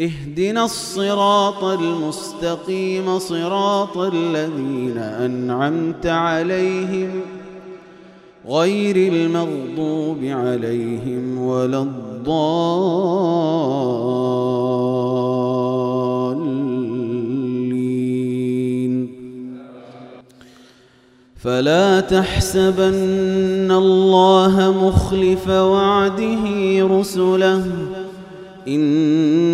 اهدنا الصراط المستقيم صراط الذين أنعمت عليهم غير المغضوب عليهم ولا الضالين. فلا تحسبن الله مخلف وعده رسله. إن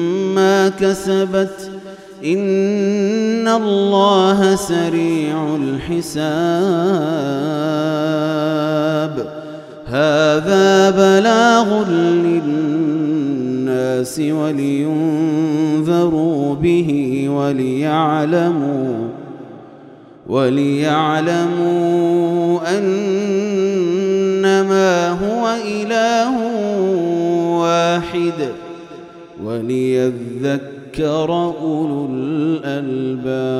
ما كسبت إن الله سريع الحساب. هذا بلاغ للناس ولينذروا به وليعلموا وليعلموا أنما هو إله واحد. وليذكر أولو الألباب.